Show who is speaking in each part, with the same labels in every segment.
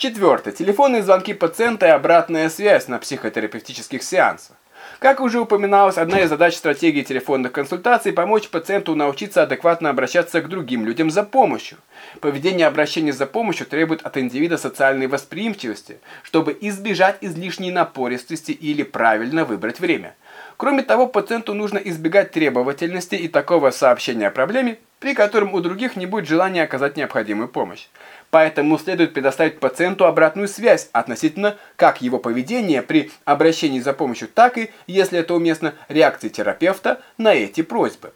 Speaker 1: Четвертое. Телефонные звонки пациента и обратная связь на психотерапевтических сеансах. Как уже упоминалось, одна из задач стратегии телефонных консультаций – помочь пациенту научиться адекватно обращаться к другим людям за помощью. Поведение обращения за помощью требует от индивида социальной восприимчивости, чтобы избежать излишней напористости или правильно выбрать время. Кроме того, пациенту нужно избегать требовательности и такого сообщения о проблеме, при котором у других не будет желания оказать необходимую помощь. Поэтому следует предоставить пациенту обратную связь относительно как его поведения при обращении за помощью, так и, если это уместно, реакции терапевта на эти просьбы.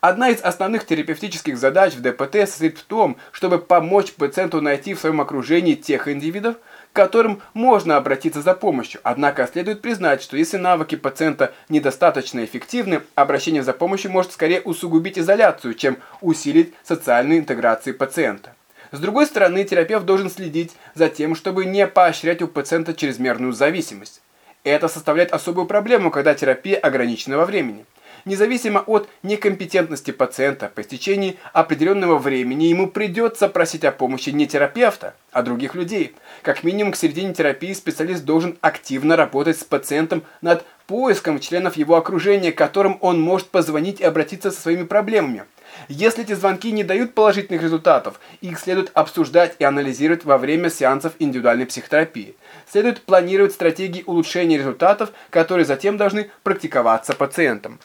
Speaker 1: Одна из основных терапевтических задач в ДПТ состоит в том, чтобы помочь пациенту найти в своем окружении тех индивидов, к которым можно обратиться за помощью. Однако следует признать, что если навыки пациента недостаточно эффективны, обращение за помощью может скорее усугубить изоляцию, чем усилить социальную интеграцию пациента. С другой стороны, терапевт должен следить за тем, чтобы не поощрять у пациента чрезмерную зависимость. Это составляет особую проблему, когда терапия ограничена во времени. Независимо от некомпетентности пациента, по истечении определенного времени ему придется просить о помощи не терапевта, а других людей. Как минимум к середине терапии специалист должен активно работать с пациентом над поиском членов его окружения, которым он может позвонить и обратиться со своими проблемами. Если эти звонки не дают положительных результатов, их следует обсуждать и анализировать во время сеансов индивидуальной психотерапии. Следует планировать стратегии улучшения результатов, которые затем должны практиковаться пациентом.